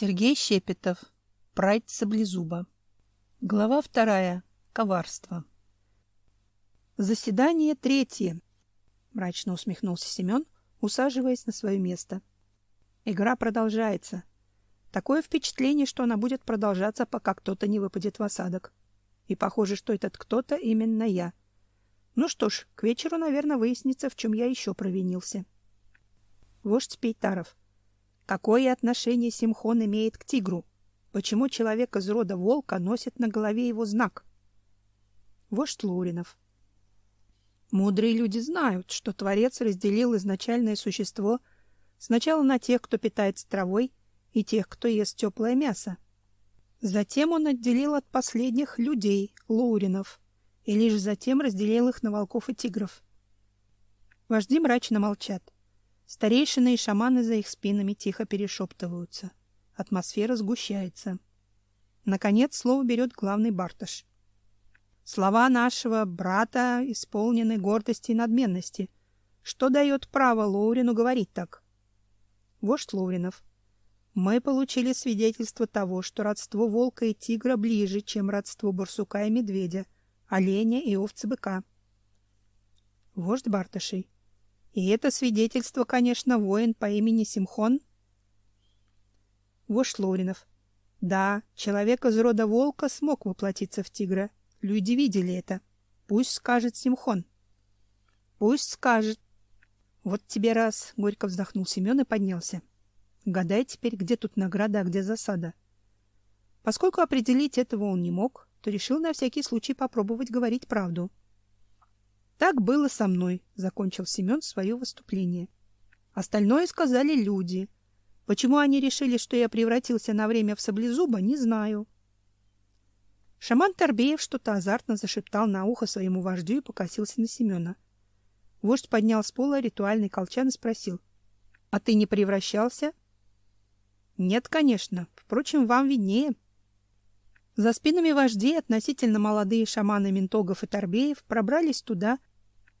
Сергей Щепетов. Прайд Саблезуба. Глава вторая. Коварство. Заседание третье. Мрачно усмехнулся Семен, усаживаясь на свое место. Игра продолжается. Такое впечатление, что она будет продолжаться, пока кто-то не выпадет в осадок. И похоже, что этот кто-то именно я. Ну что ж, к вечеру, наверное, выяснится, в чем я еще провинился. Вождь Пейтаров. Какое отношение Симхон имеет к тигру? Почему человек из рода волка носит на голове его знак? Вождь Луринов. Мудрые люди знают, что Творец разделил изначальное существо сначала на тех, кто питается травой, и тех, кто ест теплое мясо. Затем он отделил от последних людей, луринов, и лишь затем разделил их на волков и тигров. Вожди мрачно молчат. Старейшины и шаманы за их спинами тихо перешептываются. Атмосфера сгущается. Наконец слово берет главный Барташ. Слова нашего брата исполнены гордости и надменности. Что дает право Лоурину говорить так? Вождь Лоуринов. Мы получили свидетельство того, что родство волка и тигра ближе, чем родство барсука и медведя, оленя и овцы-быка. Вождь Барташей. И это свидетельство, конечно, воин по имени Симхон. Вождь Лоринов. Да, человек из рода волка смог воплотиться в тигра. Люди видели это. Пусть скажет Симхон. Пусть скажет. Вот тебе раз, горько вздохнул Семен и поднялся. Гадай теперь, где тут награда, а где засада. Поскольку определить этого он не мог, то решил на всякий случай попробовать говорить правду. Так было со мной, закончил Семен свое выступление. Остальное сказали люди. Почему они решили, что я превратился на время в саблезуба, не знаю. Шаман Торбеев что-то азартно зашептал на ухо своему вождю и покосился на Семена. Вождь поднял с пола ритуальный колчан и спросил: "А ты не превращался?" "Нет, конечно. Впрочем, вам виднее." За спинами вождей относительно молодые шаманы Ментогов и Торбеев пробрались туда,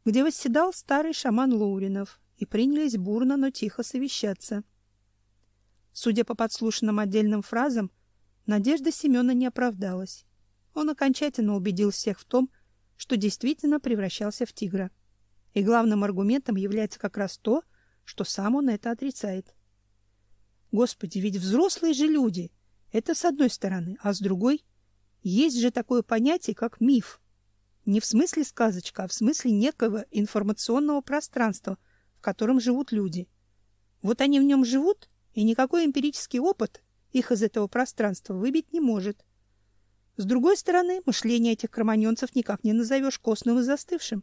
где восседал старый шаман Лоуринов, и принялись бурно, но тихо совещаться. Судя по подслушанным отдельным фразам, надежда Семена не оправдалась. Он окончательно убедил всех в том, что действительно превращался в тигра. И главным аргументом является как раз то, что сам он это отрицает. Господи, ведь взрослые же люди. Это с одной стороны, а с другой есть же такое понятие, как миф. Не в смысле сказочка, а в смысле некого информационного пространства, в котором живут люди. Вот они в нем живут, и никакой эмпирический опыт их из этого пространства выбить не может. С другой стороны, мышление этих кроманьонцев никак не назовешь костным и застывшим.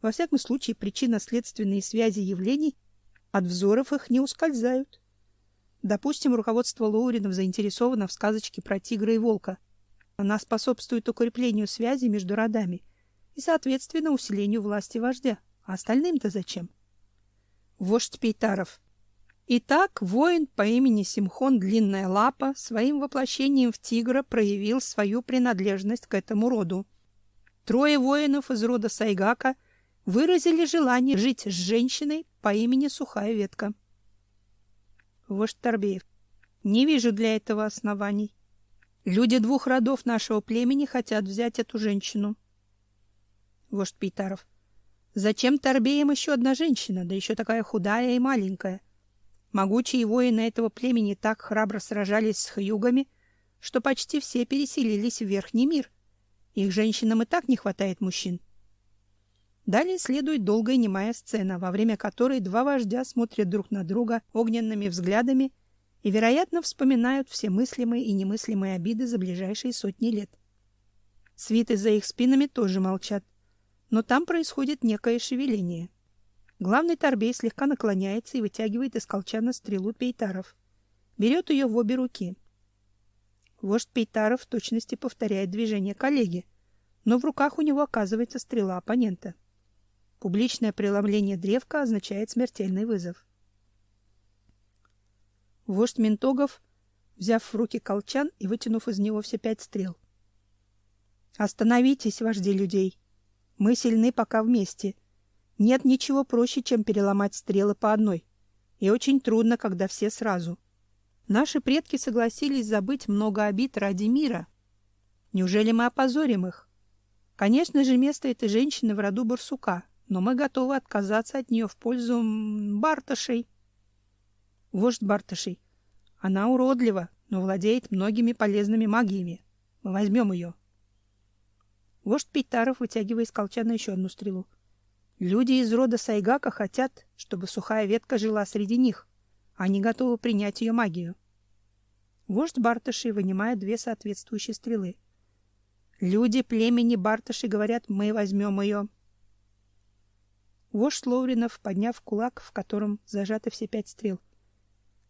Во всяком случае, причинно-следственные связи явлений от взоров их не ускользают. Допустим, руководство Лоуринов заинтересовано в сказочке про тигра и волка. Она способствует укреплению связи между родами – и, соответственно, усилению власти вождя. А остальным-то зачем? Вождь Пейтаров. Итак, воин по имени Симхон Длинная Лапа своим воплощением в тигра проявил свою принадлежность к этому роду. Трое воинов из рода Сайгака выразили желание жить с женщиной по имени Сухая Ветка. Вождь Торбеев. Не вижу для этого оснований. Люди двух родов нашего племени хотят взять эту женщину вождь Питаров. Зачем Торбеям еще одна женщина, да еще такая худая и маленькая? Могучие воины этого племени так храбро сражались с хьюгами, что почти все переселились в верхний мир. Их женщинам и так не хватает мужчин. Далее следует долгая немая сцена, во время которой два вождя смотрят друг на друга огненными взглядами и, вероятно, вспоминают все мыслимые и немыслимые обиды за ближайшие сотни лет. Свиты за их спинами тоже молчат но там происходит некое шевеление. Главный торбей слегка наклоняется и вытягивает из колчана стрелу пейтаров. Берет ее в обе руки. Вождь пейтаров в точности повторяет движение коллеги, но в руках у него оказывается стрела оппонента. Публичное преломление древка означает смертельный вызов. Вождь Ментогов, взяв в руки колчан и вытянув из него все пять стрел. «Остановитесь, вожди людей!» Мы сильны пока вместе. Нет ничего проще, чем переломать стрелы по одной. И очень трудно, когда все сразу. Наши предки согласились забыть много обид ради мира. Неужели мы опозорим их? Конечно же, место этой женщины в роду барсука, но мы готовы отказаться от нее в пользу Барташей. Вождь Барташей. Она уродлива, но владеет многими полезными магиями. Мы возьмем ее. Вождь Пейтаров, вытягивая из колчана еще одну стрелу. Люди из рода Сайгака хотят, чтобы сухая ветка жила среди них. Они готовы принять ее магию. Вождь Барташи вынимает две соответствующие стрелы. Люди племени Барташи говорят, мы возьмем ее. Вождь Лоуринов, подняв кулак, в котором зажаты все пять стрел.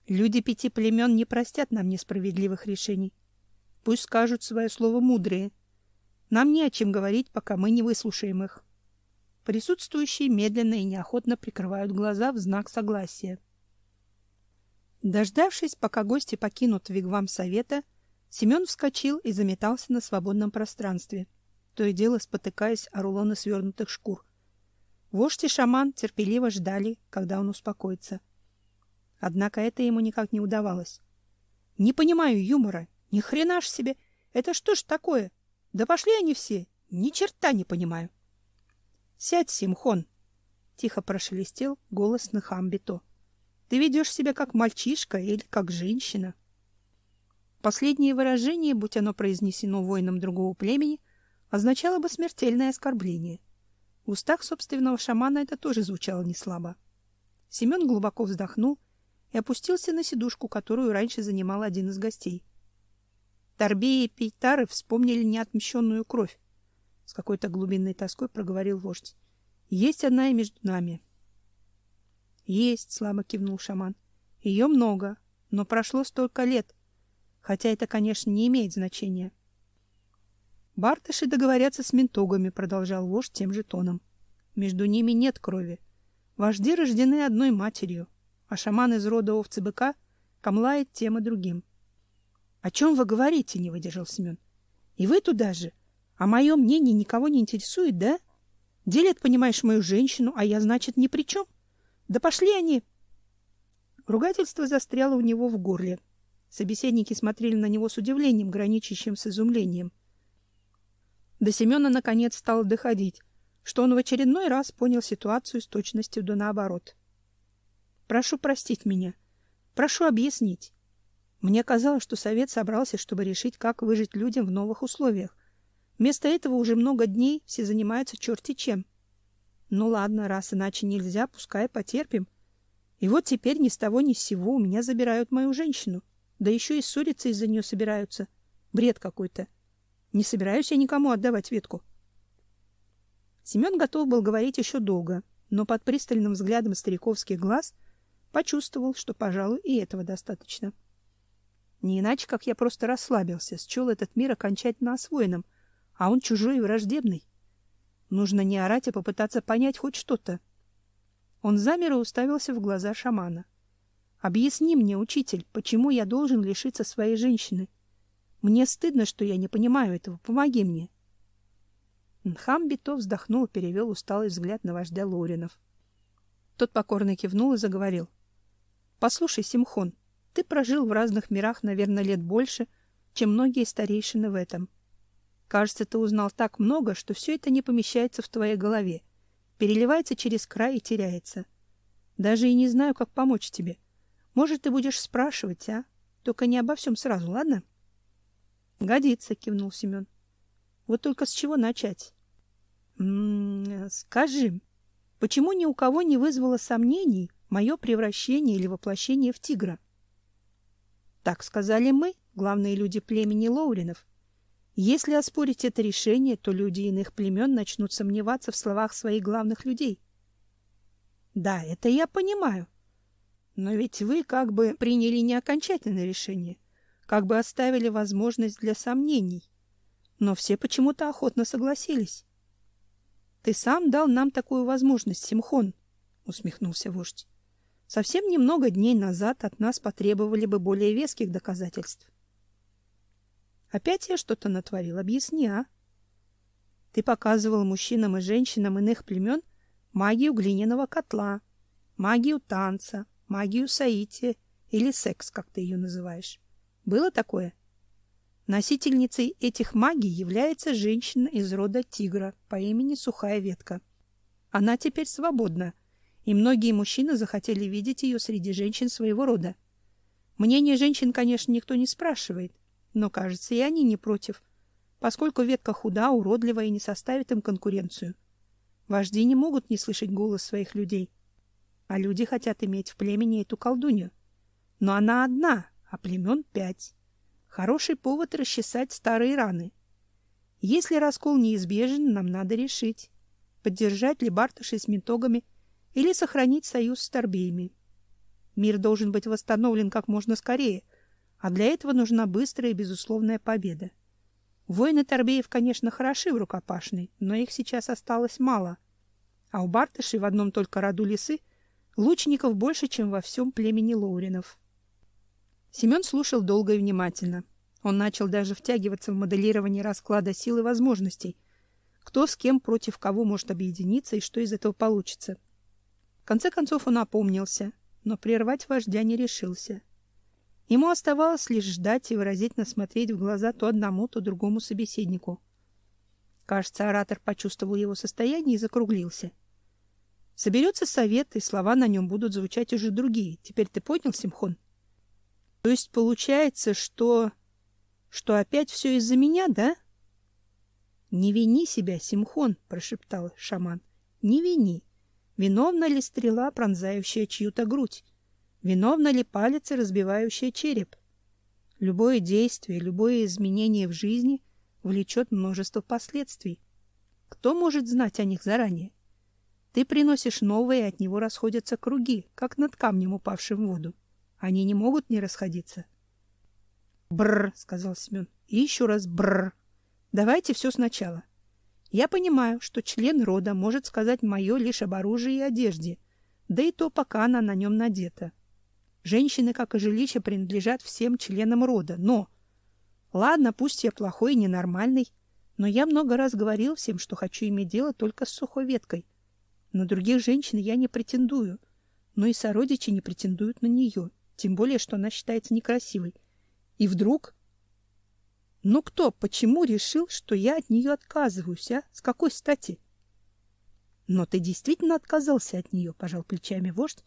Люди пяти племен не простят нам несправедливых решений. Пусть скажут свое слово мудрые. Нам не о чем говорить, пока мы не выслушаем их. Присутствующие медленно и неохотно прикрывают глаза в знак согласия. Дождавшись, пока гости покинут вигвам совета, Семен вскочил и заметался на свободном пространстве, то и дело спотыкаясь о рулоны свернутых шкур. Вождь и шаман терпеливо ждали, когда он успокоится. Однако это ему никак не удавалось. Не понимаю юмора, ни хрена ж себе. Это что ж такое? Да пошли они все. Ни черта не понимаю. Сядь, Симхон, тихо прошелестел голос Нахамбито. Ты ведешь себя как мальчишка или как женщина. Последнее выражение, будь оно произнесено воином другого племени, означало бы смертельное оскорбление. В устах собственного шамана это тоже звучало не слабо. Семен глубоко вздохнул и опустился на сидушку, которую раньше занимал один из гостей. Торбеи и Пейтары вспомнили неотмщенную кровь. С какой-то глубинной тоской проговорил вождь. Есть одна и между нами. Есть, слабо кивнул шаман. Ее много, но прошло столько лет, хотя это, конечно, не имеет значения. Бартыши договорятся с ментогами, продолжал вождь тем же тоном. Между ними нет крови. Вожди рождены одной матерью, а шаман из рода овцы быка камлает тем и другим. — О чем вы говорите? — не выдержал Семен. — И вы туда же? А мое мнение никого не интересует, да? Делят, понимаешь, мою женщину, а я, значит, ни при чем? Да пошли они! Ругательство застряло у него в горле. Собеседники смотрели на него с удивлением, граничащим с изумлением. До Семена наконец стало доходить, что он в очередной раз понял ситуацию с точностью до наоборот. Прошу простить меня. Прошу объяснить. Мне казалось, что совет собрался, чтобы решить, как выжить людям в новых условиях. Вместо этого уже много дней все занимаются черти чем. Ну ладно, раз иначе нельзя, пускай потерпим. И вот теперь ни с того ни с сего у меня забирают мою женщину. Да еще и ссориться из-за нее собираются. Бред какой-то. Не собираюсь я никому отдавать ветку. Семен готов был говорить еще долго, но под пристальным взглядом стариковских глаз почувствовал, что, пожалуй, и этого достаточно. Не иначе, как я просто расслабился, счел этот мир окончательно освоенным, а он чужой и враждебный. Нужно не орать, а попытаться понять хоть что-то. Он замер и уставился в глаза шамана. Объясни мне, учитель, почему я должен лишиться своей женщины? Мне стыдно, что я не понимаю этого. Помоги мне. Нхам Бито вздохнул и перевел усталый взгляд на вождя Лоринов. Тот покорно кивнул и заговорил. Послушай, Симхон, ты прожил в разных мирах, наверное, лет больше, чем многие старейшины в этом. Кажется, ты узнал так много, что все это не помещается в твоей голове, переливается через край и теряется. Даже и не знаю, как помочь тебе. Может, ты будешь спрашивать, а? Только не обо всем сразу, ладно? Годится, кивнул Семен. Вот только с чего начать? М -м, скажи, почему ни у кого не вызвало сомнений мое превращение или воплощение в тигра? Так сказали мы, главные люди племени Лоуринов. Если оспорить это решение, то люди иных племен начнут сомневаться в словах своих главных людей. Да, это я понимаю. Но ведь вы как бы приняли не окончательное решение, как бы оставили возможность для сомнений. Но все почему-то охотно согласились. Ты сам дал нам такую возможность, Симхон, усмехнулся вождь. Совсем немного дней назад от нас потребовали бы более веских доказательств. Опять я что-то натворил, объясни, а? Ты показывал мужчинам и женщинам иных племен магию глиняного котла, магию танца, магию саити или секс, как ты ее называешь. Было такое? Носительницей этих магий является женщина из рода тигра по имени Сухая Ветка. Она теперь свободна, и многие мужчины захотели видеть ее среди женщин своего рода. Мнение женщин, конечно, никто не спрашивает, но, кажется, и они не против, поскольку ветка худа, уродлива и не составит им конкуренцию. Вожди не могут не слышать голос своих людей, а люди хотят иметь в племени эту колдунью. Но она одна, а племен пять. Хороший повод расчесать старые раны. Если раскол неизбежен, нам надо решить, поддержать ли Бартыши с Ментогами или сохранить союз с Торбеями. Мир должен быть восстановлен как можно скорее, а для этого нужна быстрая и безусловная победа. Воины Торбеев, конечно, хороши в рукопашной, но их сейчас осталось мало. А у Бартышей в одном только роду лисы лучников больше, чем во всем племени Лоуринов. Семен слушал долго и внимательно. Он начал даже втягиваться в моделирование расклада сил и возможностей. Кто с кем против кого может объединиться и что из этого получится. Конце концов он опомнился, но прервать вождя не решился. Ему оставалось лишь ждать и выразительно смотреть в глаза то одному, то другому собеседнику. Кажется, оратор почувствовал его состояние и закруглился. Соберется совет, и слова на нем будут звучать уже другие. Теперь ты понял, Симхон? То есть получается, что... что опять все из-за меня, да? Не вини себя, Симхон, прошептал шаман. Не вини. Виновна ли стрела, пронзающая чью-то грудь? Виновна ли палец, разбивающая череп? Любое действие, любое изменение в жизни влечет множество последствий. Кто может знать о них заранее? Ты приносишь новое, и от него расходятся круги, как над камнем, упавшим в воду. Они не могут не расходиться. Бр, сказал Семен. И еще раз бр. Давайте все сначала. Я понимаю, что член рода может сказать мое лишь об оружии и одежде, да и то, пока она на нем надета. Женщины, как и жилище, принадлежат всем членам рода, но... Ладно, пусть я плохой и ненормальный, но я много раз говорил всем, что хочу иметь дело только с сухой веткой. На других женщин я не претендую, но и сородичи не претендуют на нее тем более, что она считается некрасивой. И вдруг... Ну кто, почему решил, что я от нее отказываюсь, а? С какой стати? Но ты действительно отказался от нее, пожал плечами вождь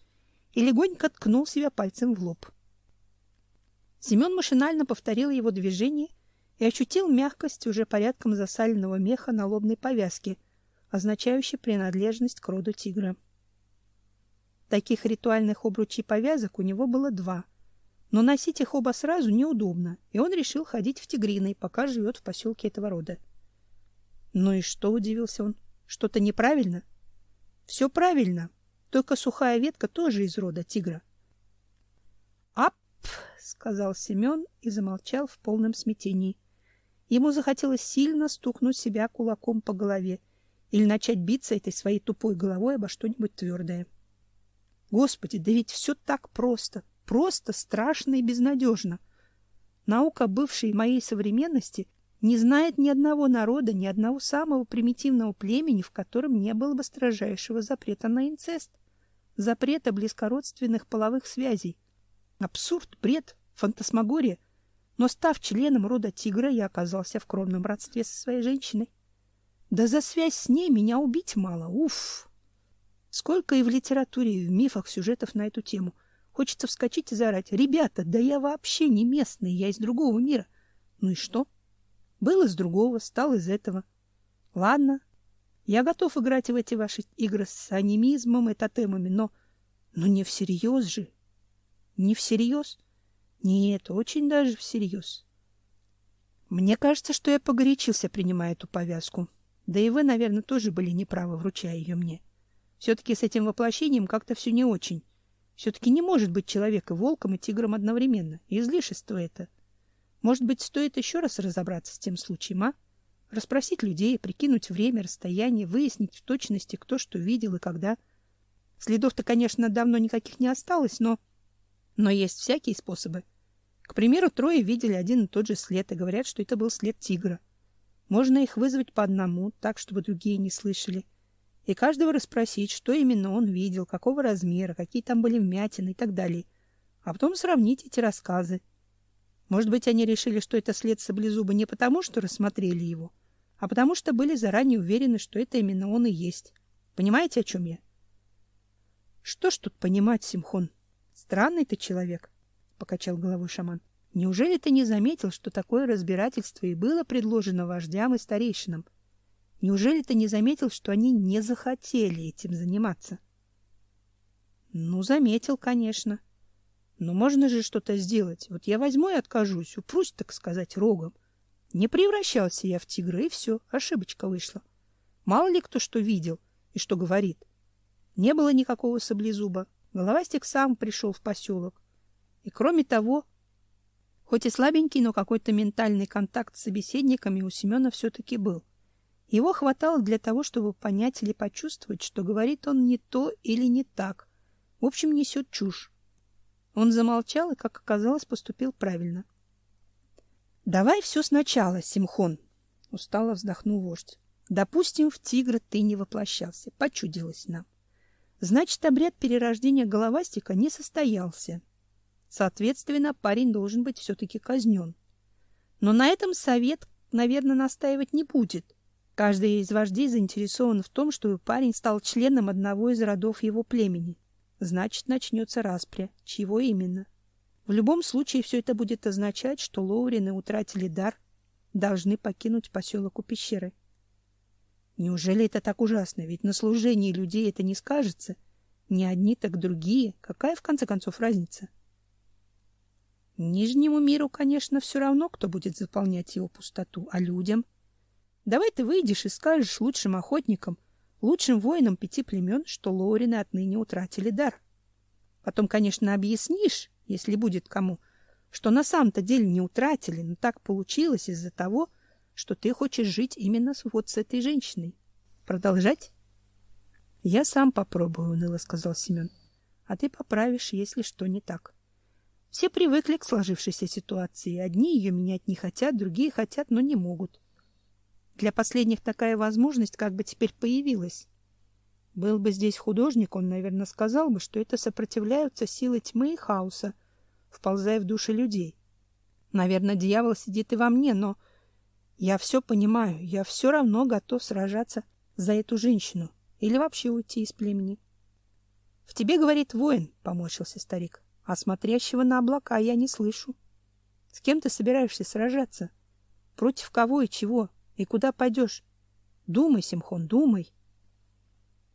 и легонько ткнул себя пальцем в лоб. Семен машинально повторил его движение и ощутил мягкость уже порядком засаленного меха на лобной повязке, означающей принадлежность к роду тигра. Таких ритуальных обручей повязок у него было два. Но носить их оба сразу неудобно, и он решил ходить в Тигриной, пока живет в поселке этого рода. Ну и что, удивился он, что-то неправильно? Все правильно, только сухая ветка тоже из рода тигра. Ап, сказал Семен и замолчал в полном смятении. Ему захотелось сильно стукнуть себя кулаком по голове или начать биться этой своей тупой головой обо что-нибудь твердое. Господи, да ведь все так просто, просто страшно и безнадежно. Наука бывшей моей современности не знает ни одного народа, ни одного самого примитивного племени, в котором не было бы строжайшего запрета на инцест, запрета близкородственных половых связей. Абсурд, бред, фантасмагория. Но став членом рода тигра, я оказался в кровном родстве со своей женщиной. Да за связь с ней меня убить мало. Уф! Сколько и в литературе, и в мифах сюжетов на эту тему. Хочется вскочить и заорать. Ребята, да я вообще не местный, я из другого мира. Ну и что? Был из другого, стал из этого. Ладно, я готов играть в эти ваши игры с анимизмом и тотемами, но... Но не всерьез же. Не всерьез? Нет, очень даже всерьез. Мне кажется, что я погорячился, принимая эту повязку. Да и вы, наверное, тоже были неправы, вручая ее мне. — все-таки с этим воплощением как-то все не очень. Все-таки не может быть человек и волком, и тигром одновременно. Излишество это. Может быть, стоит еще раз разобраться с тем случаем, а? Расспросить людей, прикинуть время, расстояние, выяснить в точности, кто что видел и когда. Следов-то, конечно, давно никаких не осталось, но... Но есть всякие способы. К примеру, трое видели один и тот же след и говорят, что это был след тигра. Можно их вызвать по одному, так, чтобы другие не слышали и каждого расспросить, что именно он видел, какого размера, какие там были вмятины и так далее. а потом сравнить эти рассказы. Может быть, они решили, что это след саблезуба не потому, что рассмотрели его, а потому что были заранее уверены, что это именно он и есть. Понимаете, о чем я? Что ж тут понимать, Симхон? Странный ты человек, покачал головой шаман. Неужели ты не заметил, что такое разбирательство и было предложено вождям и старейшинам? Неужели ты не заметил, что они не захотели этим заниматься? Ну, заметил, конечно. Но можно же что-то сделать. Вот я возьму и откажусь, упрусь, так сказать, рогом. Не превращался я в тигра, и все, ошибочка вышла. Мало ли кто что видел и что говорит. Не было никакого саблезуба. Головастик сам пришел в поселок. И кроме того, хоть и слабенький, но какой-то ментальный контакт с собеседниками у Семена все-таки был. Его хватало для того, чтобы понять или почувствовать, что говорит он не то или не так. В общем, несет чушь. Он замолчал и, как оказалось, поступил правильно. Давай все сначала, Симхон, устало вздохнул вождь. Допустим, в тигра ты не воплощался, почудилось нам. Значит, обряд перерождения головастика не состоялся. Соответственно, парень должен быть все таки казнен. Но на этом совет, наверное, настаивать не будет. Каждый из вождей заинтересован в том, чтобы парень стал членом одного из родов его племени. Значит, начнется распря. Чего именно? В любом случае все это будет означать, что Лоурины утратили дар, должны покинуть поселок у пещеры. Неужели это так ужасно? Ведь на служении людей это не скажется. Не одни, так другие. Какая, в конце концов, разница? Нижнему миру, конечно, все равно, кто будет заполнять его пустоту, а людям? Давай ты выйдешь и скажешь лучшим охотникам, лучшим воинам пяти племен, что Лорины отныне утратили дар. Потом, конечно, объяснишь, если будет кому, что на самом-то деле не утратили, но так получилось из-за того, что ты хочешь жить именно вот с этой женщиной. Продолжать? Я сам попробую, уныло сказал Семен. А ты поправишь, если что не так. Все привыкли к сложившейся ситуации. Одни ее менять не хотят, другие хотят, но не могут. Для последних такая возможность как бы теперь появилась. Был бы здесь художник, он, наверное, сказал бы, что это сопротивляются силы тьмы и хаоса, вползая в души людей. Наверное, дьявол сидит и во мне, но я все понимаю, я все равно готов сражаться за эту женщину или вообще уйти из племени. В тебе говорит воин, поморщился старик, а смотрящего на облака я не слышу. С кем ты собираешься сражаться? Против кого и чего? И куда пойдешь? Думай, Симхон, думай.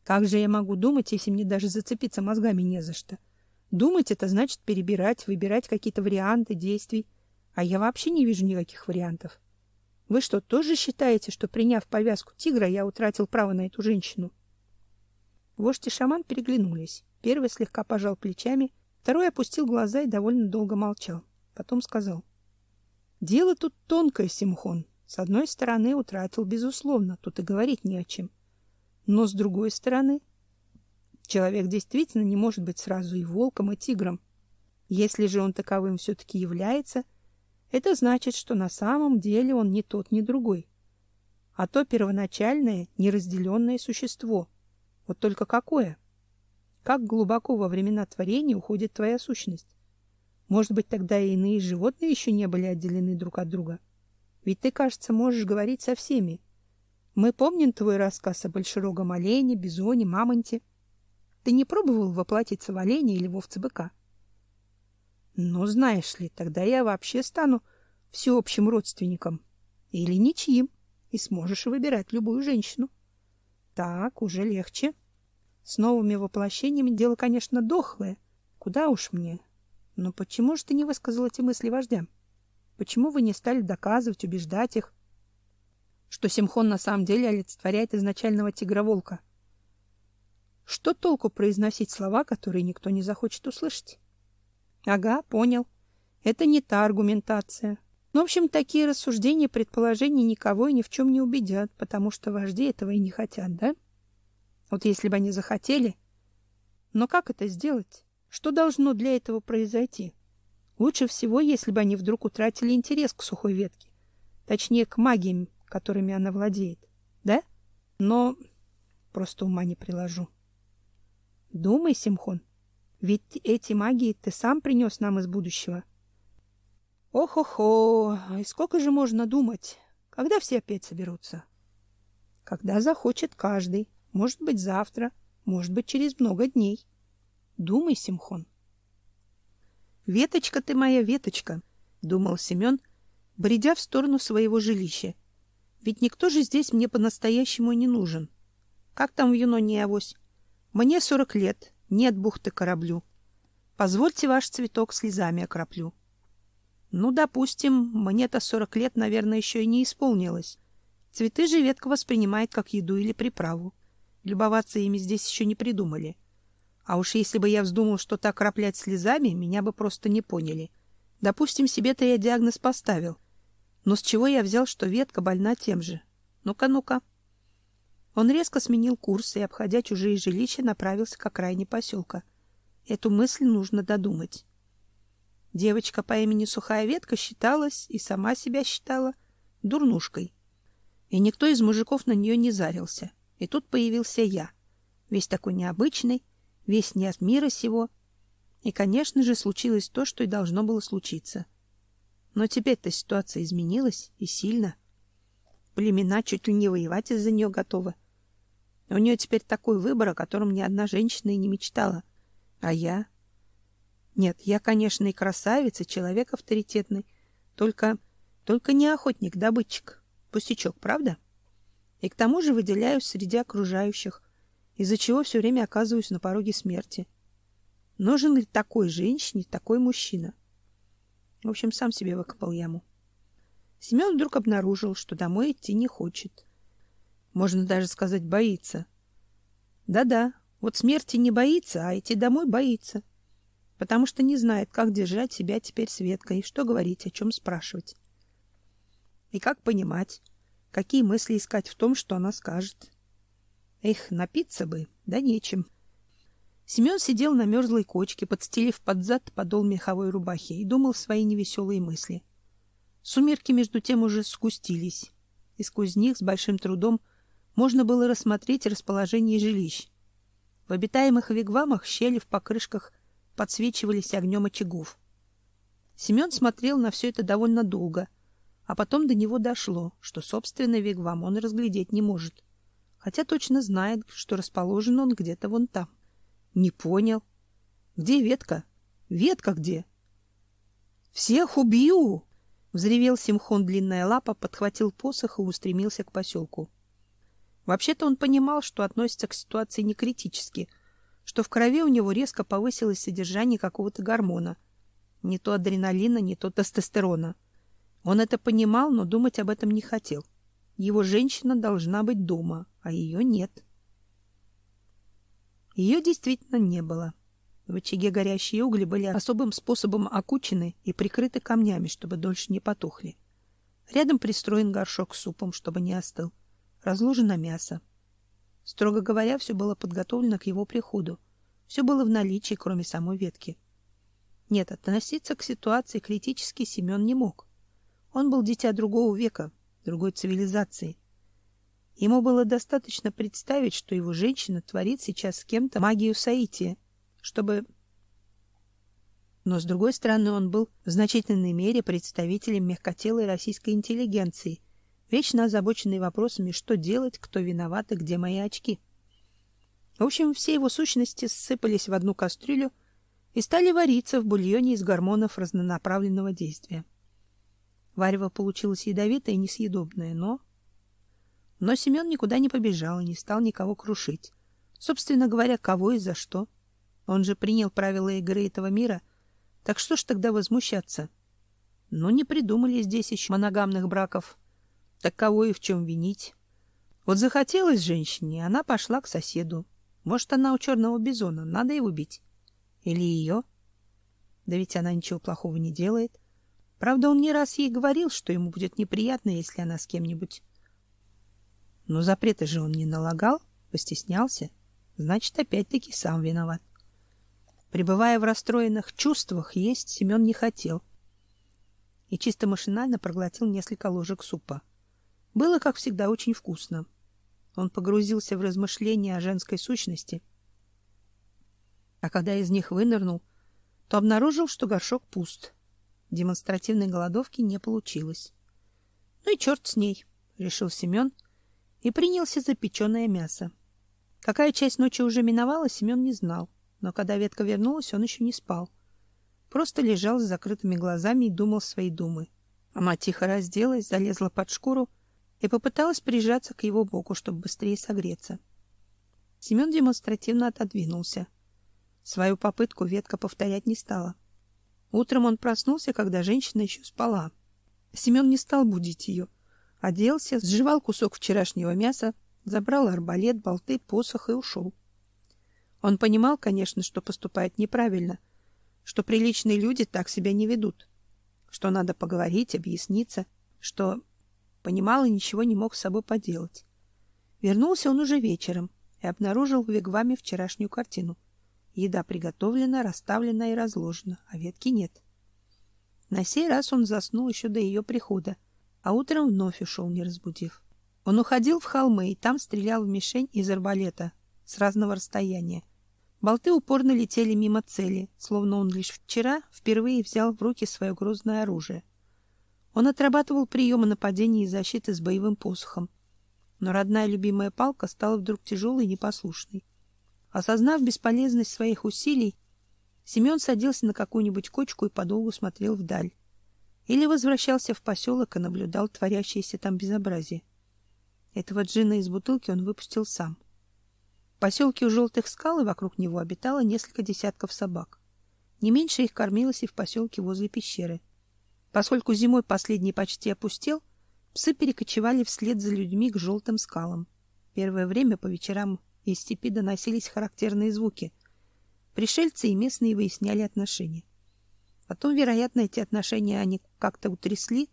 Как же я могу думать, если мне даже зацепиться мозгами не за что? Думать это значит перебирать, выбирать какие-то варианты действий, а я вообще не вижу никаких вариантов. Вы что, тоже считаете, что приняв повязку тигра, я утратил право на эту женщину? Вождь и шаман переглянулись. Первый слегка пожал плечами, второй опустил глаза и довольно долго молчал. Потом сказал: "Дело тут тонкое, Симхон. С одной стороны, утратил, безусловно, тут и говорить не о чем. Но с другой стороны, человек действительно не может быть сразу и волком, и тигром. Если же он таковым все-таки является, это значит, что на самом деле он не тот, ни другой. А то первоначальное, неразделенное существо. Вот только какое? Как глубоко во времена творения уходит твоя сущность? Может быть, тогда и иные животные еще не были отделены друг от друга? — ведь ты, кажется, можешь говорить со всеми. Мы помним твой рассказ о большерогом олене, бизоне, мамонте. Ты не пробовал воплотиться в оленя или в овца-быка? Ну, знаешь ли, тогда я вообще стану всеобщим родственником. Или ничьим, и сможешь выбирать любую женщину. Так, уже легче. С новыми воплощениями дело, конечно, дохлое. Куда уж мне. Но почему же ты не высказал эти мысли вождям? — Почему вы не стали доказывать, убеждать их, что Симхон на самом деле олицетворяет изначального тигра-волка? Что толку произносить слова, которые никто не захочет услышать? Ага, понял. Это не та аргументация. Ну, в общем, такие рассуждения, предположения никого и ни в чем не убедят, потому что вожди этого и не хотят, да? Вот если бы они захотели. Но как это сделать? Что должно для этого произойти? Лучше всего, если бы они вдруг утратили интерес к сухой ветке, точнее, к магиям, которыми она владеет. Да? Но просто ума не приложу. Думай, Симхон. Ведь эти магии ты сам принес нам из будущего. Ох-охо, и сколько же можно думать, когда все опять соберутся? Когда захочет каждый, может быть, завтра, может быть, через много дней. Думай, Симхон. Веточка ты моя, веточка, думал Семен, бредя в сторону своего жилища. Ведь никто же здесь мне по-настоящему не нужен. Как там в Юноне авось? Мне сорок лет, нет бухты кораблю. Позвольте ваш цветок слезами окроплю. Ну, допустим, мне-то сорок лет, наверное, еще и не исполнилось. Цветы же ветка воспринимает как еду или приправу. Любоваться ими здесь еще не придумали. А уж если бы я вздумал что-то окроплять слезами, меня бы просто не поняли. Допустим, себе-то я диагноз поставил. Но с чего я взял, что ветка больна тем же? Ну-ка, ну-ка. Он резко сменил курс и, обходя чужие жилища, направился к окраине поселка. Эту мысль нужно додумать. Девочка по имени Сухая Ветка считалась и сама себя считала дурнушкой. И никто из мужиков на нее не зарился. И тут появился я, весь такой необычный, весь не от мира сего. И, конечно же, случилось то, что и должно было случиться. Но теперь-то ситуация изменилась и сильно. Племена чуть ли не воевать из-за нее готовы. У нее теперь такой выбор, о котором ни одна женщина и не мечтала. А я? Нет, я, конечно, и красавица, человек авторитетный, только только не охотник-добытчик. Пустячок, правда? И к тому же выделяюсь среди окружающих, из-за чего все время оказываюсь на пороге смерти. Нужен ли такой женщине такой мужчина? В общем, сам себе выкопал яму. Семен вдруг обнаружил, что домой идти не хочет. Можно даже сказать, боится. Да-да, вот смерти не боится, а идти домой боится. Потому что не знает, как держать себя теперь Светкой, что говорить, о чем спрашивать. И как понимать, какие мысли искать в том, что она скажет. Эх, напиться бы, да нечем. Семен сидел на мерзлой кочке, подстелив под зад подол меховой рубахи и думал свои невеселые мысли. Сумерки между тем уже сгустились, и сквозь них с большим трудом можно было рассмотреть расположение жилищ. В обитаемых вигвамах щели в покрышках подсвечивались огнем очагов. Семен смотрел на все это довольно долго, а потом до него дошло, что собственный вигвам он разглядеть не может, хотя точно знает, что расположен он где-то вон там. Не понял. Где ветка? Ветка где? Всех убью! Взревел Симхон длинная лапа, подхватил посох и устремился к поселку. Вообще-то он понимал, что относится к ситуации не критически, что в крови у него резко повысилось содержание какого-то гормона. Не то адреналина, не то тестостерона. Он это понимал, но думать об этом не хотел. Его женщина должна быть дома, а ее нет. Ее действительно не было. В очаге горящие угли были особым способом окучены и прикрыты камнями, чтобы дольше не потухли. Рядом пристроен горшок с супом, чтобы не остыл разложено мясо. Строго говоря, все было подготовлено к его приходу. Все было в наличии, кроме самой ветки. Нет, относиться к ситуации критически Семен не мог. Он был дитя другого века, другой цивилизации. Ему было достаточно представить, что его женщина творит сейчас с кем-то магию соития, чтобы... Но, с другой стороны, он был в значительной мере представителем мягкотелой российской интеллигенции — вечно озабоченный вопросами, что делать, кто виноват и где мои очки. В общем, все его сущности ссыпались в одну кастрюлю и стали вариться в бульоне из гормонов разнонаправленного действия. Варево получилось ядовитое и несъедобное, но... Но Семен никуда не побежал и не стал никого крушить. Собственно говоря, кого и за что. Он же принял правила игры этого мира, так что ж тогда возмущаться? Ну, не придумали здесь еще моногамных браков, так кого и в чем винить? Вот захотелось женщине, она пошла к соседу. Может, она у черного бизона, надо его бить. Или ее? Да ведь она ничего плохого не делает. Правда, он не раз ей говорил, что ему будет неприятно, если она с кем-нибудь. Но запреты же он не налагал, постеснялся. Значит, опять-таки сам виноват. Пребывая в расстроенных чувствах, есть Семен не хотел. И чисто машинально проглотил несколько ложек супа. Было, как всегда, очень вкусно. Он погрузился в размышления о женской сущности. А когда из них вынырнул, то обнаружил, что горшок пуст. Демонстративной голодовки не получилось. Ну и черт с ней, решил Семен и принялся за печеное мясо. Какая часть ночи уже миновала, Семен не знал, но когда ветка вернулась, он еще не спал. Просто лежал с закрытыми глазами и думал свои думы. Она тихо разделась, залезла под шкуру и попыталась прижаться к его боку, чтобы быстрее согреться. Семен демонстративно отодвинулся. Свою попытку ветка повторять не стала. Утром он проснулся, когда женщина еще спала. Семен не стал будить ее. Оделся, сживал кусок вчерашнего мяса, забрал арбалет, болты, посох и ушел. Он понимал, конечно, что поступает неправильно, что приличные люди так себя не ведут, что надо поговорить, объясниться, что понимал и ничего не мог с собой поделать. Вернулся он уже вечером и обнаружил в вигваме вчерашнюю картину. Еда приготовлена, расставлена и разложена, а ветки нет. На сей раз он заснул еще до ее прихода, а утром вновь ушел, не разбудив. Он уходил в холмы и там стрелял в мишень из арбалета с разного расстояния. Болты упорно летели мимо цели, словно он лишь вчера впервые взял в руки свое грозное оружие. Он отрабатывал приемы нападения и защиты с боевым посохом. Но родная любимая палка стала вдруг тяжелой и непослушной. Осознав бесполезность своих усилий, Семен садился на какую-нибудь кочку и подолгу смотрел вдаль. Или возвращался в поселок и наблюдал творящееся там безобразие. Этого джина из бутылки он выпустил сам. В поселке у желтых скал и вокруг него обитало несколько десятков собак. Не меньше их кормилось и в поселке возле пещеры. Поскольку зимой последний почти опустел, псы перекочевали вслед за людьми к желтым скалам. Первое время по вечерам из степи доносились характерные звуки. Пришельцы и местные выясняли отношения. Потом, вероятно, эти отношения они как-то утрясли,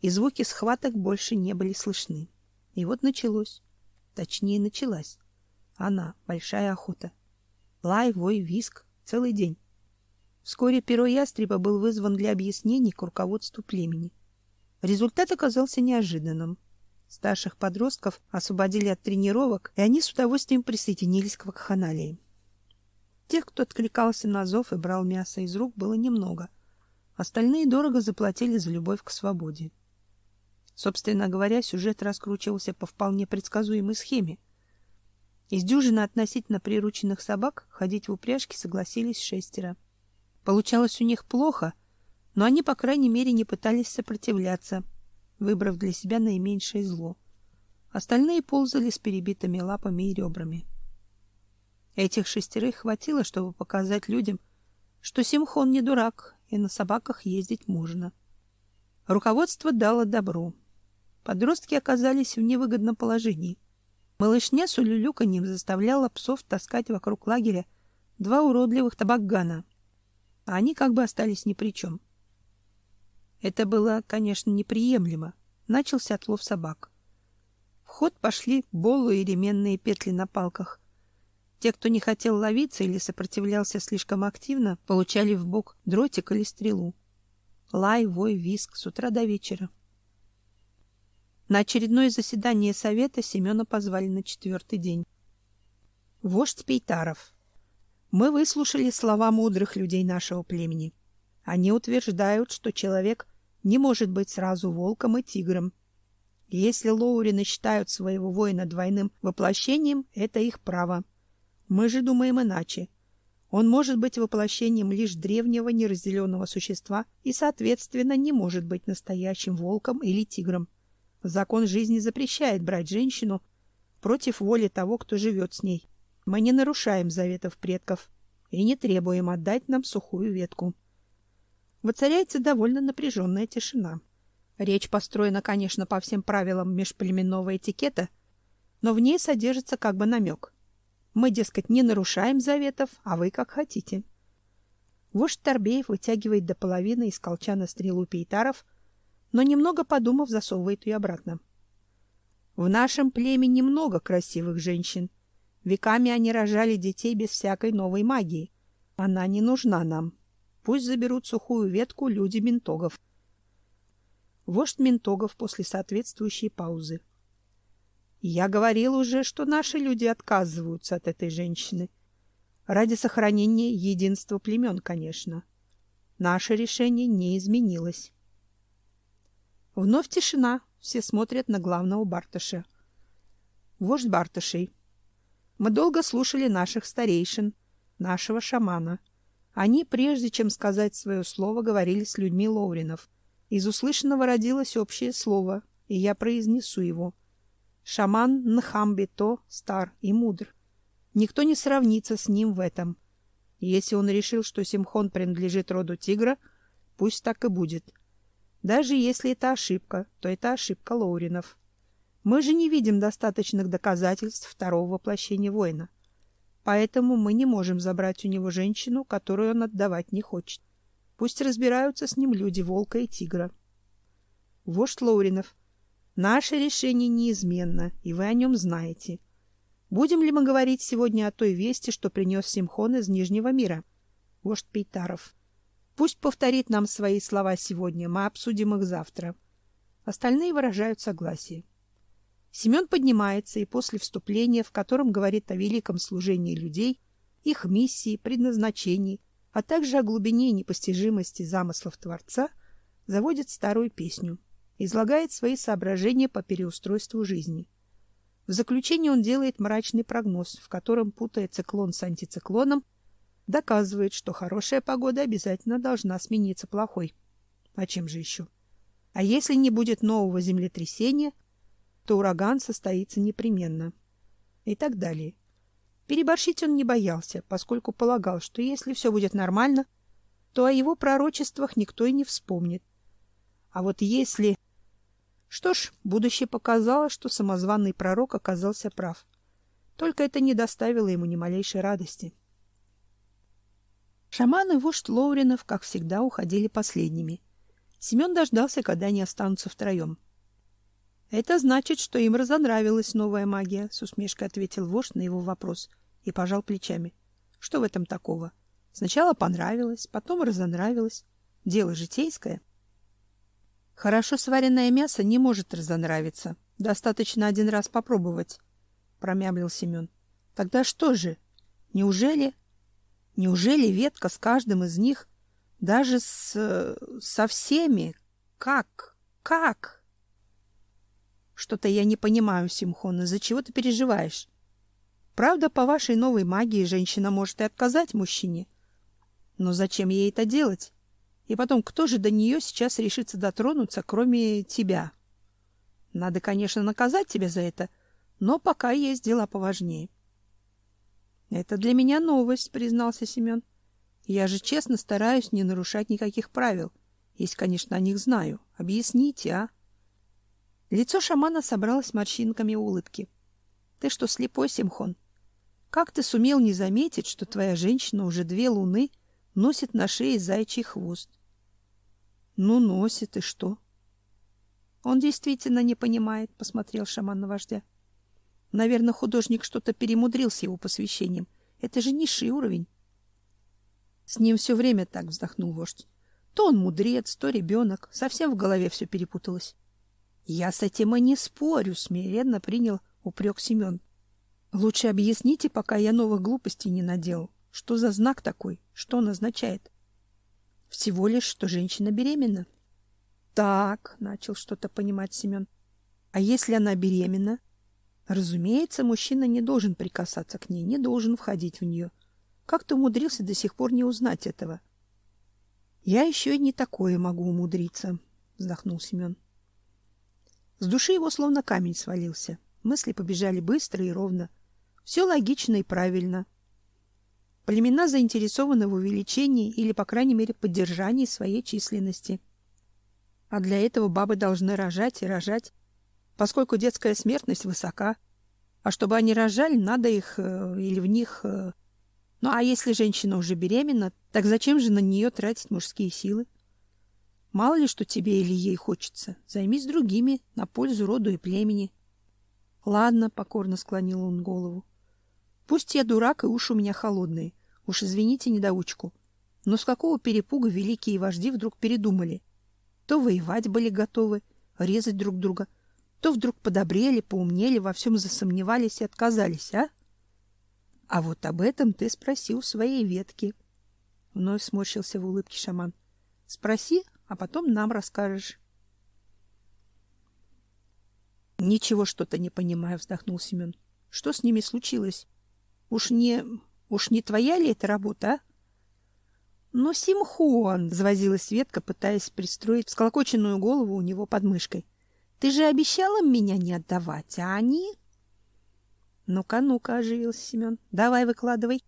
и звуки схваток больше не были слышны. И вот началось. Точнее, началась. Она, большая охота. Лай, вой, виск. Целый день. Вскоре перо ястреба был вызван для объяснений к руководству племени. Результат оказался неожиданным. Старших подростков освободили от тренировок, и они с удовольствием присоединились к вакханалии. Тех, кто откликался на зов и брал мясо из рук, было немного. Остальные дорого заплатили за любовь к свободе. Собственно говоря, сюжет раскручивался по вполне предсказуемой схеме. Из дюжины относительно прирученных собак ходить в упряжке согласились шестеро. Получалось у них плохо, но они, по крайней мере, не пытались сопротивляться, выбрав для себя наименьшее зло. Остальные ползали с перебитыми лапами и ребрами. Этих шестерых хватило, чтобы показать людям, что Симхон не дурак, и на собаках ездить можно. Руководство дало добро. Подростки оказались в невыгодном положении. Малышня с улюлюканьем заставляла псов таскать вокруг лагеря два уродливых табакгана, а они как бы остались ни при чем. Это было, конечно, неприемлемо. Начался отлов собак. В ход пошли болу и ременные петли на палках. Те, кто не хотел ловиться или сопротивлялся слишком активно, получали в бок дротик или стрелу. Лай, вой, виск с утра до вечера. На очередное заседание совета Семена позвали на четвертый день. Вождь Пейтаров. Мы выслушали слова мудрых людей нашего племени. Они утверждают, что человек не может быть сразу волком и тигром. Если лоурины считают своего воина двойным воплощением, это их право. Мы же думаем иначе. Он может быть воплощением лишь древнего неразделенного существа и, соответственно, не может быть настоящим волком или тигром. Закон жизни запрещает брать женщину против воли того, кто живет с ней. Мы не нарушаем заветов предков и не требуем отдать нам сухую ветку. Воцаряется довольно напряженная тишина. Речь построена, конечно, по всем правилам межплеменного этикета, но в ней содержится как бы намек. Мы, дескать, не нарушаем заветов, а вы как хотите. Вождь Торбеев вытягивает до половины из колчана стрелу пейтаров — но немного подумав, засовывает ее обратно. В нашем племени много красивых женщин. Веками они рожали детей без всякой новой магии. Она не нужна нам. Пусть заберут сухую ветку люди ментогов. Вождь ментогов после соответствующей паузы. Я говорил уже, что наши люди отказываются от этой женщины. Ради сохранения единства племен, конечно. Наше решение не изменилось. Вновь тишина. Все смотрят на главного Бартыша. Вождь Бартышей. Мы долго слушали наших старейшин, нашего шамана. Они, прежде чем сказать свое слово, говорили с людьми Лоуринов. Из услышанного родилось общее слово, и я произнесу его. Шаман Нхамбито стар и мудр. Никто не сравнится с ним в этом. Если он решил, что Симхон принадлежит роду тигра, пусть так и будет. Даже если это ошибка, то это ошибка Лоуринов. Мы же не видим достаточных доказательств второго воплощения воина. Поэтому мы не можем забрать у него женщину, которую он отдавать не хочет. Пусть разбираются с ним люди волка и тигра. Вождь Лоуринов. Наше решение неизменно, и вы о нем знаете. Будем ли мы говорить сегодня о той вести, что принес Симхон из Нижнего мира? Вождь Пейтаров. Пусть повторит нам свои слова сегодня, мы обсудим их завтра. Остальные выражают согласие. Семен поднимается и после вступления, в котором говорит о великом служении людей, их миссии, предназначении, а также о глубине непостижимости замыслов Творца, заводит старую песню, излагает свои соображения по переустройству жизни. В заключение он делает мрачный прогноз, в котором, путая циклон с антициклоном, доказывает, что хорошая погода обязательно должна смениться плохой. А чем же еще? А если не будет нового землетрясения – то ураган состоится непременно. И так далее. Переборщить он не боялся, поскольку полагал, что если все будет нормально, то о его пророчествах никто и не вспомнит. А вот если... Что ж, будущее показало, что самозванный пророк оказался прав. Только это не доставило ему ни малейшей радости. Шаман и вождь Лоуринов, как всегда, уходили последними. Семен дождался, когда они останутся втроем. Это значит, что им разонравилась новая магия, с усмешкой ответил вождь на его вопрос и пожал плечами. Что в этом такого? Сначала понравилось, потом разонравилось. Дело житейское. Хорошо сваренное мясо не может разонравиться. Достаточно один раз попробовать, промямлил Семен. Тогда что же? Неужели неужели ветка с каждым из них, даже с со всеми, как? Как? Что-то я не понимаю, Симхон, из-за чего ты переживаешь? Правда, по вашей новой магии женщина может и отказать мужчине. Но зачем ей это делать? И потом, кто же до нее сейчас решится дотронуться, кроме тебя? Надо, конечно, наказать тебя за это, но пока есть дела поважнее. Это для меня новость, признался Семен. Я же честно стараюсь не нарушать никаких правил, если, конечно, о них знаю. Объясните, а? Лицо шамана собралось морщинками улыбки. Ты что, слепой, Симхон? Как ты сумел не заметить, что твоя женщина уже две луны носит на шее зайчий хвост? Ну, носит и что? Он действительно не понимает, посмотрел шаман на вождя. Наверное, художник что-то перемудрил с его посвящением. Это же низший уровень. С ним все время так вздохнул вождь. То он мудрец, то ребенок. Совсем в голове все перепуталось. Я с этим и не спорю, смиренно принял упрек Семен. Лучше объясните, пока я новых глупостей не наделал. Что за знак такой? Что он означает? Всего лишь, что женщина беременна. Так, начал что-то понимать Семен. А если она беременна? Разумеется, мужчина не должен прикасаться к ней, не должен входить в нее. Как ты умудрился до сих пор не узнать этого? Я еще и не такое могу умудриться, вздохнул Семен. С души его словно камень свалился. Мысли побежали быстро и ровно. Все логично и правильно. Племена заинтересованы в увеличении или, по крайней мере, поддержании своей численности. А для этого бабы должны рожать и рожать, поскольку детская смертность высока. А чтобы они рожали, надо их э, или в них... Э... Ну а если женщина уже беременна, так зачем же на нее тратить мужские силы? Мало ли что тебе или ей хочется. Займись другими, на пользу роду и племени. Ладно, покорно склонил он голову. Пусть я дурак и уши у меня холодные. Уж извините недоучку. Но с какого перепуга великие вожди вдруг передумали? То воевать были готовы, резать друг друга, то вдруг подобрели, поумнели, во всем засомневались и отказались, а? А вот об этом ты спроси у своей ветки. Вновь сморщился в улыбке шаман. Спроси, а потом нам расскажешь. Ничего что-то не понимаю, вздохнул Семен. Что с ними случилось? Уж не уж не твоя ли это работа, а? Ну, Симхон, завозилась Ветка, пытаясь пристроить всколокоченную голову у него под мышкой. Ты же обещала меня не отдавать, а они Ну-ка, ну-ка, оживился Семен. Давай выкладывай.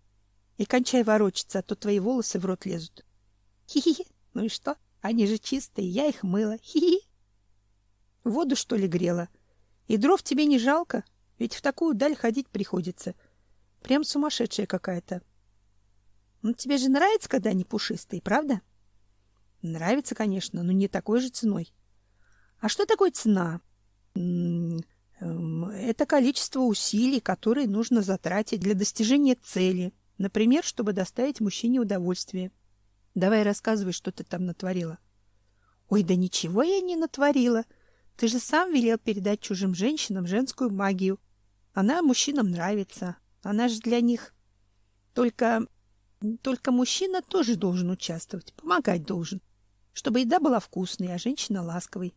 И кончай ворочаться, а то твои волосы в рот лезут. Хи-хи. Ну и что? Они же чистые, я их мыла. Хи-хи. Воду что ли грела? И дров тебе не жалко? Ведь в такую даль ходить приходится. Прям сумасшедшая какая-то. Ну тебе же нравится, когда они пушистые, правда? Нравится, конечно, но не такой же ценой. А что такое цена? Эм, это количество усилий, которые нужно затратить для достижения цели, например, чтобы доставить мужчине удовольствие. Давай рассказывай, что ты там натворила. Ой, да ничего я не натворила. Ты же сам велел передать чужим женщинам женскую магию. Она мужчинам нравится. Она же для них. Только только мужчина тоже должен участвовать, помогать должен, чтобы еда была вкусной, а женщина ласковой.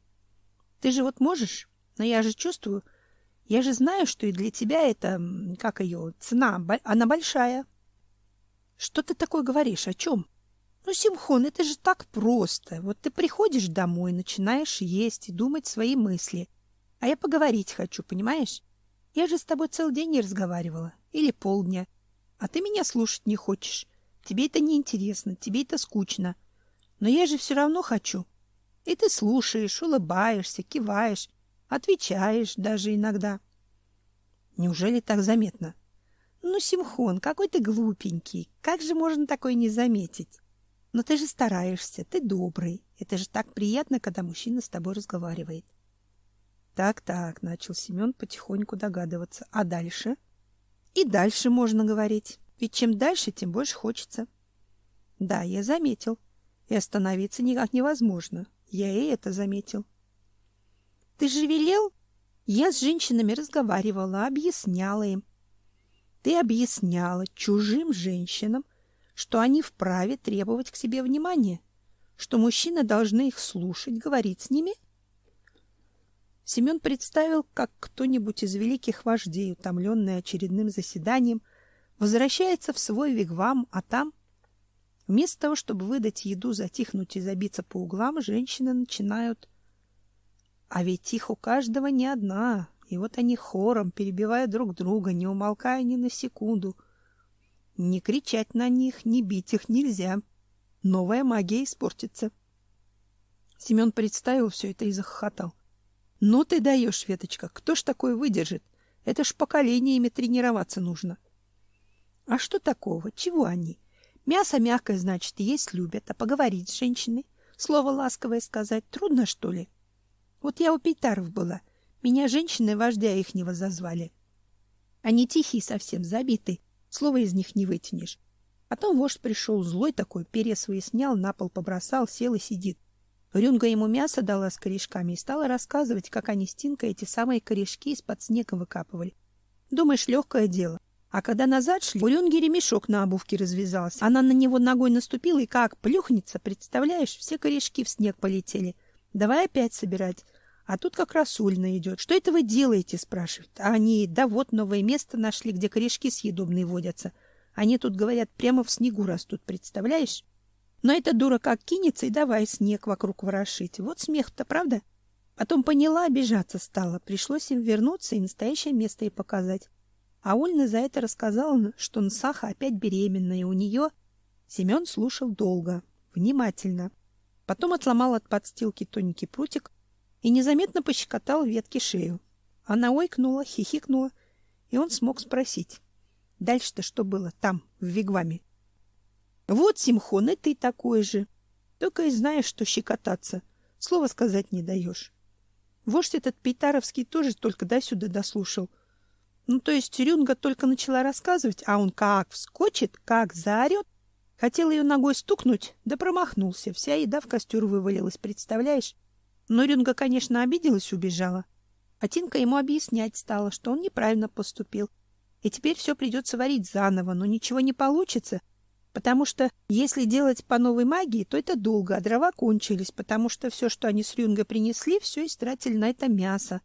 Ты же вот можешь, но я же чувствую, я же знаю, что и для тебя это, как ее, цена, она большая. Что ты такое говоришь? О чем? Ну, Симхон, это же так просто. Вот ты приходишь домой, начинаешь есть и думать свои мысли. А я поговорить хочу, понимаешь? Я же с тобой целый день не разговаривала. Или полдня. А ты меня слушать не хочешь. Тебе это не интересно, тебе это скучно. Но я же все равно хочу. И ты слушаешь, улыбаешься, киваешь, отвечаешь даже иногда. Неужели так заметно? Ну, Симхон, какой ты глупенький. Как же можно такое не заметить? Но ты же стараешься, ты добрый. Это же так приятно, когда мужчина с тобой разговаривает. Так-так, начал Семен потихоньку догадываться. А дальше? И дальше можно говорить. Ведь чем дальше, тем больше хочется. Да, я заметил. И остановиться никак невозможно. Я и это заметил. Ты же велел? Я с женщинами разговаривала, объясняла им. Ты объясняла чужим женщинам, что они вправе требовать к себе внимания, что мужчины должны их слушать, говорить с ними. Семен представил, как кто-нибудь из великих вождей, утомленный очередным заседанием, Возвращается в свой вигвам, а там вместо того, чтобы выдать еду, затихнуть и забиться по углам, женщины начинают А ведь их у каждого не одна, и вот они хором, перебивая друг друга, не умолкая ни на секунду. Не кричать на них, не бить их нельзя. Новая магия испортится. Семен представил все это и захохотал. Ну ты даешь, Веточка, кто ж такой выдержит? Это ж поколениями тренироваться нужно. — а что такого? Чего они? Мясо мягкое, значит, есть любят, а поговорить с женщиной, слово ласковое сказать, трудно, что ли? Вот я у Пейтаров была, меня женщины вождя ихнего зазвали. Они тихие совсем, забиты, слова из них не вытянешь. Потом вождь пришел злой такой, перья свои снял, на пол побросал, сел и сидит. Рюнга ему мясо дала с корешками и стала рассказывать, как они с Тинкой эти самые корешки из-под снега выкапывали. Думаешь, легкое дело? А когда назад шли, у Рюнги ремешок на обувке развязался. Она на него ногой наступила и как плюхнется, представляешь, все корешки в снег полетели. Давай опять собирать. А тут как раз Ульна идет. Что это вы делаете, спрашивает. А они, да вот новое место нашли, где корешки съедобные водятся. Они тут, говорят, прямо в снегу растут, представляешь? Но эта дура как кинется и давай снег вокруг ворошить. Вот смех-то, правда? Потом поняла, обижаться стала. Пришлось им вернуться и настоящее место ей показать. А Ольна за это рассказала, что Нсаха опять беременна, и у нее... Семен слушал долго, внимательно. Потом отломал от подстилки тоненький прутик и незаметно пощекотал ветки шею. Она ойкнула, хихикнула, и он смог спросить. Дальше-то что было там, в Вигваме? Вот, Симхон, и ты такой же. Только и знаешь, что щекотаться. Слова сказать не даешь. Вождь этот Пейтаровский тоже только до сюда дослушал — ну, то есть Рюнга только начала рассказывать, а он как вскочит, как заорет. Хотел ее ногой стукнуть, да промахнулся. Вся еда в костер вывалилась, представляешь? Но Рюнга, конечно, обиделась убежала. А Тинка ему объяснять стала, что он неправильно поступил. И теперь все придется варить заново, но ничего не получится, потому что если делать по новой магии, то это долго, а дрова кончились, потому что все, что они с Рюнга принесли, все истратили на это мясо.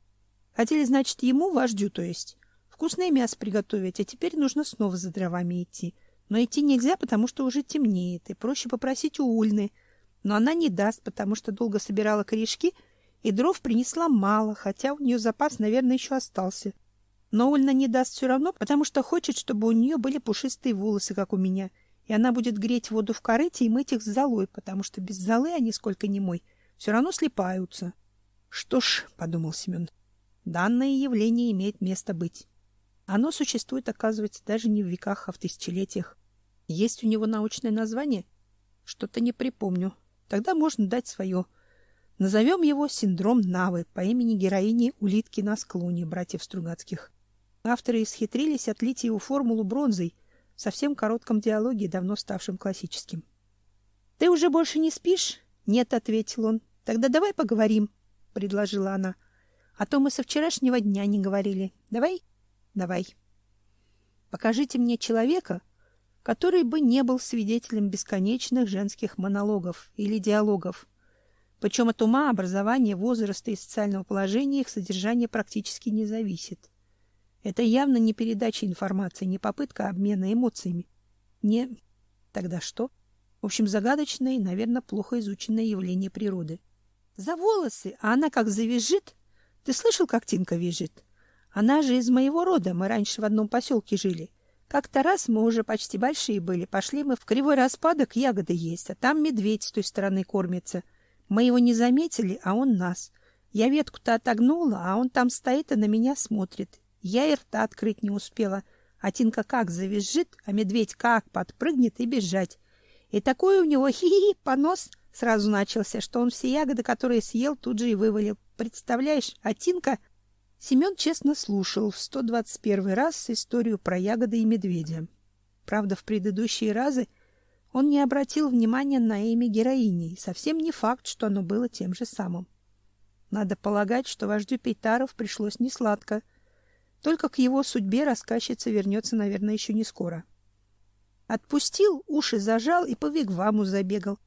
Хотели, значит, ему, вождю, то есть, вкусное мясо приготовить, а теперь нужно снова за дровами идти. Но идти нельзя, потому что уже темнеет, и проще попросить у Ульны. Но она не даст, потому что долго собирала корешки, и дров принесла мало, хотя у нее запас, наверное, еще остался. Но Ульна не даст все равно, потому что хочет, чтобы у нее были пушистые волосы, как у меня, и она будет греть воду в корыте и мыть их с золой, потому что без золы они сколько ни мой, все равно слипаются. Что ж, — подумал Семен, — данное явление имеет место быть. Оно существует, оказывается, даже не в веках, а в тысячелетиях. Есть у него научное название? Что-то не припомню. Тогда можно дать свое. Назовем его синдром Навы по имени героини улитки на склоне братьев Стругацких. Авторы исхитрились отлить его формулу бронзой совсем коротком диалоге, давно ставшем классическим. — Ты уже больше не спишь? — Нет, — ответил он. — Тогда давай поговорим, — предложила она. — А то мы со вчерашнего дня не говорили. Давай? — Давай. — Покажите мне человека, который бы не был свидетелем бесконечных женских монологов или диалогов. Причем от ума, образования, возраста и социального положения их содержание практически не зависит. Это явно не передача информации, не попытка обмена эмоциями. Не... Тогда что? В общем, загадочное и, наверное, плохо изученное явление природы. За волосы, а она как завяжет. Ты слышал, как Тинка вяжет? Она же из моего рода, мы раньше в одном поселке жили. Как-то раз мы уже почти большие были, пошли мы в кривой распадок ягоды есть, а там медведь с той стороны кормится. Мы его не заметили, а он нас. Я ветку-то отогнула, а он там стоит и на меня смотрит. Я и рта открыть не успела. А Тинка как завизжит, а медведь как подпрыгнет и бежать. И такой у него хи-хи понос сразу начался, что он все ягоды, которые съел, тут же и вывалил. Представляешь, а Тинка... Семен честно слушал в 121 раз историю про ягоды и медведя. Правда, в предыдущие разы он не обратил внимания на имя героини, и совсем не факт, что оно было тем же самым. Надо полагать, что вождю Пейтаров пришлось несладко — только к его судьбе рассказчица вернется, наверное, еще не скоро. Отпустил, уши зажал и по вигваму забегал.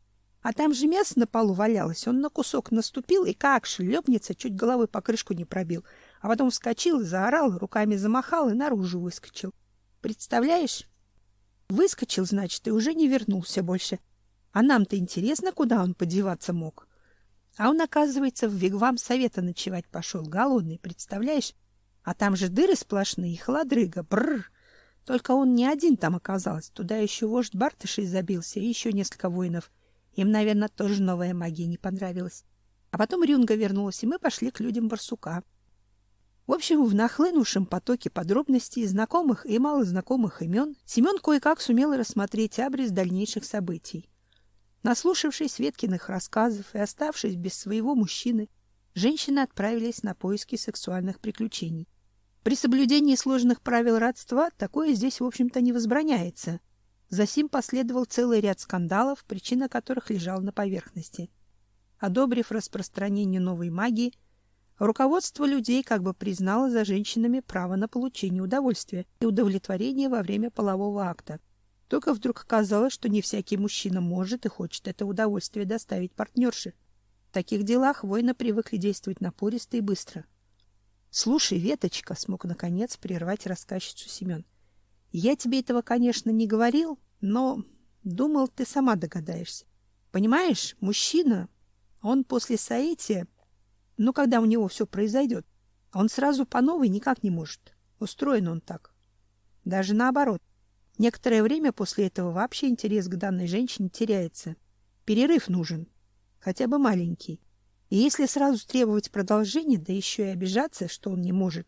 А там же мясо на полу валялось. Он на кусок наступил и как шлепнется, чуть головой по крышку не пробил. А потом вскочил заорал, руками замахал и наружу выскочил. Представляешь? Выскочил, значит, и уже не вернулся больше. А нам-то интересно, куда он подеваться мог. А он, оказывается, в вигвам совета ночевать пошел, голодный, представляешь? А там же дыры сплошные, холодрыга, бррр. Только он не один там оказался. Туда еще вождь Бартышей забился и еще несколько воинов. Им, наверное, тоже новая магия не понравилась. А потом Рюнга вернулась, и мы пошли к людям барсука. В общем, в нахлынувшем потоке подробностей, знакомых и малознакомых имен, Семен кое-как сумел рассмотреть абрис дальнейших событий. Наслушавшись Веткиных рассказов и оставшись без своего мужчины, женщины отправились на поиски сексуальных приключений. При соблюдении сложных правил родства такое здесь, в общем-то, не возбраняется. Засим последовал целый ряд скандалов, причина которых лежала на поверхности. Одобрив распространение новой магии, руководство людей как бы признало за женщинами право на получение удовольствия и удовлетворения во время полового акта. Только вдруг оказалось, что не всякий мужчина может и хочет это удовольствие доставить партнерше. В таких делах воины привыкли действовать напористо и быстро. Слушай, Веточка, смог наконец прервать рассказчицу Семен. Я тебе этого, конечно, не говорил, но думал, ты сама догадаешься. Понимаешь, мужчина, он после соития, ну, когда у него все произойдет, он сразу по новой никак не может. Устроен он так. Даже наоборот. Некоторое время после этого вообще интерес к данной женщине теряется. Перерыв нужен хотя бы маленький. И если сразу требовать продолжения, да еще и обижаться, что он не может,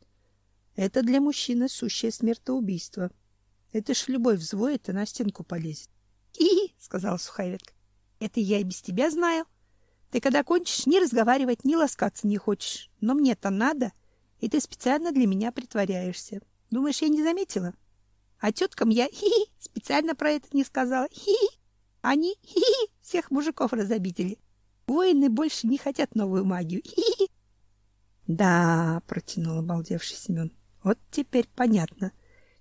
это для мужчины сущее смертоубийство. Это ж любовь взвоет и на стенку полезет. — И, — сказал Суховетка, — это я и без тебя знаю. Ты когда кончишь, ни разговаривать, ни ласкаться не хочешь. Но мне-то надо, и ты специально для меня притворяешься. Думаешь, я не заметила? А теткам я хи-хи специально про это не сказала. Хи-хи. Они хи-хи всех мужиков разобидели. Воины больше не хотят новую магию. Да, протянул обалдевший Семен. Вот теперь понятно.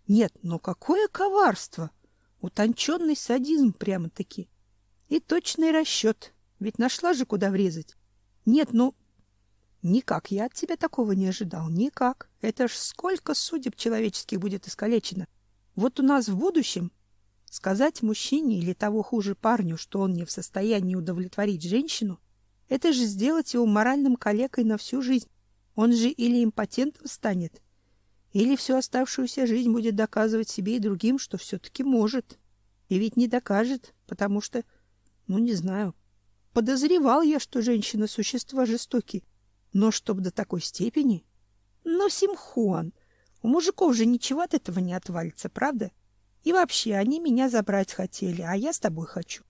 Нет, ну какое коварство! Утонченный садизм прямо-таки. И точный расчет. Ведь нашла же, куда врезать. Нет, ну... Никак я от тебя такого не ожидал. Никак. Это ж сколько судеб человеческих будет искалечено. Вот у нас в будущем сказать мужчине или того хуже парню, что он не в состоянии удовлетворить женщину, это же сделать его моральным калекой на всю жизнь. Он же или импотентом станет, или всю оставшуюся жизнь будет доказывать себе и другим, что все-таки может. И ведь не докажет, потому что, ну, не знаю, подозревал я, что женщины — существа жестокие. Но чтоб до такой степени... Но, Симхон, у мужиков же ничего от этого не отвалится, правда? И вообще, они меня забрать хотели, а я с тобой хочу.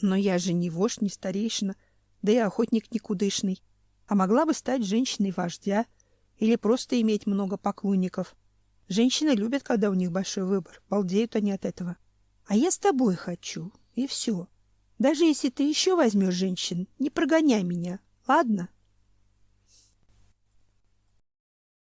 Но я же не вождь, не старейшина, да и охотник никудышный. А могла бы стать женщиной вождя или просто иметь много поклонников. Женщины любят, когда у них большой выбор, балдеют они от этого. А я с тобой хочу, и все. Даже если ты еще возьмешь женщин, не прогоняй меня, ладно? —